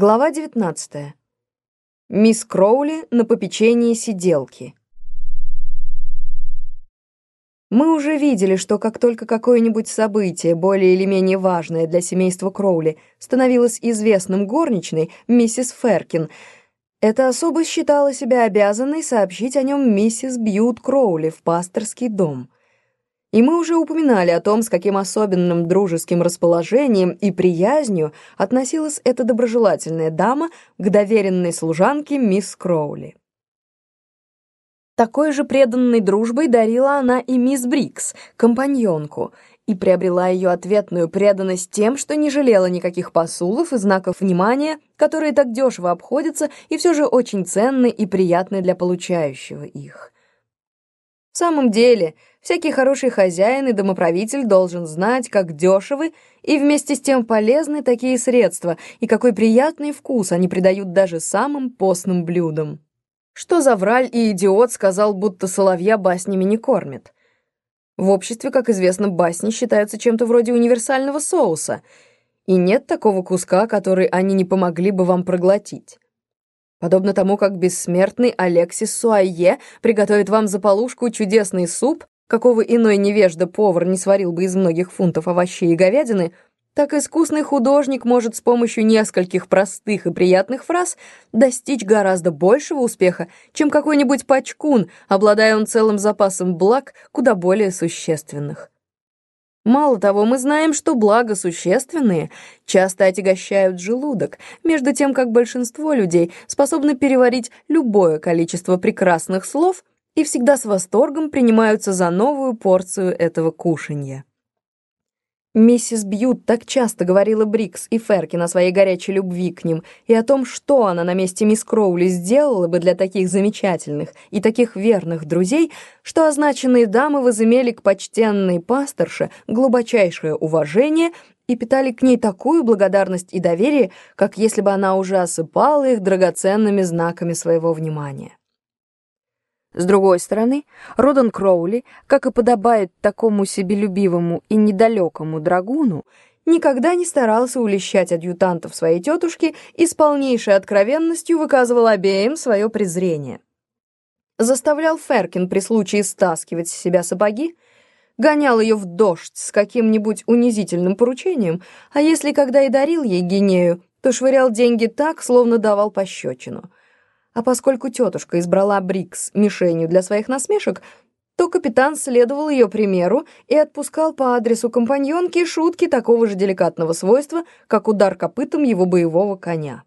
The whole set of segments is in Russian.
Глава 19. Мисс Кроули на попечении сиделки. Мы уже видели, что как только какое-нибудь событие, более или менее важное для семейства Кроули, становилось известным горничной, миссис Феркин, эта особа считала себя обязанной сообщить о нем миссис Бьют Кроули в пасторский дом — и мы уже упоминали о том, с каким особенным дружеским расположением и приязнью относилась эта доброжелательная дама к доверенной служанке мисс Кроули. Такой же преданной дружбой дарила она и мисс Брикс, компаньонку, и приобрела ее ответную преданность тем, что не жалела никаких посулов и знаков внимания, которые так дешево обходятся и все же очень ценны и приятны для получающего их. В самом деле, всякий хороший хозяин и домоправитель должен знать, как дешевы и вместе с тем полезны такие средства, и какой приятный вкус они придают даже самым постным блюдам. Что за враль и идиот сказал, будто соловья баснями не кормят? В обществе, как известно, басни считаются чем-то вроде универсального соуса, и нет такого куска, который они не помогли бы вам проглотить. Подобно тому, как бессмертный Алексис Суайе приготовит вам за полушку чудесный суп, какого иной невежда-повар не сварил бы из многих фунтов овощей и говядины, так искусный художник может с помощью нескольких простых и приятных фраз достичь гораздо большего успеха, чем какой-нибудь пачкун, обладая он целым запасом благ, куда более существенных. Мало того, мы знаем, что блага существенные часто отягощают желудок, между тем как большинство людей способны переварить любое количество прекрасных слов и всегда с восторгом принимаются за новую порцию этого кушанья. Миссис Бьют так часто говорила Брикс и Феркин о своей горячей любви к ним и о том, что она на месте мисс Кроули сделала бы для таких замечательных и таких верных друзей, что означенные дамы возымели к почтенной пасторше глубочайшее уважение и питали к ней такую благодарность и доверие, как если бы она уже осыпала их драгоценными знаками своего внимания. С другой стороны, Родан Кроули, как и подобает такому себелюбивому и недалекому драгуну, никогда не старался улещать адъютантов своей тетушки и с полнейшей откровенностью выказывал обеим свое презрение. Заставлял Феркин при случае стаскивать с себя сапоги, гонял ее в дождь с каким-нибудь унизительным поручением, а если когда и дарил ей гинею, то швырял деньги так, словно давал пощечину — а поскольку тетушка избрала Брикс мишенью для своих насмешек, то капитан следовал ее примеру и отпускал по адресу компаньонки шутки такого же деликатного свойства, как удар копытом его боевого коня.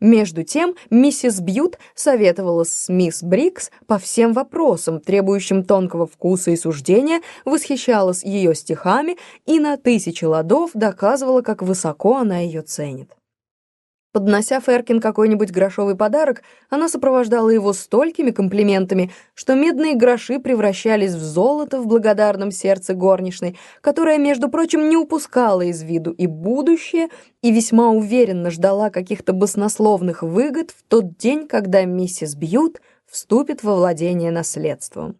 Между тем, миссис Бьют советовала с мисс Брикс по всем вопросам, требующим тонкого вкуса и суждения, восхищалась ее стихами и на тысячи ладов доказывала, как высоко она ее ценит. Поднося Феркин какой-нибудь грошовый подарок, она сопровождала его столькими комплиментами, что медные гроши превращались в золото в благодарном сердце горничной, которая, между прочим, не упускала из виду и будущее, и весьма уверенно ждала каких-то баснословных выгод в тот день, когда миссис Бьют вступит во владение наследством.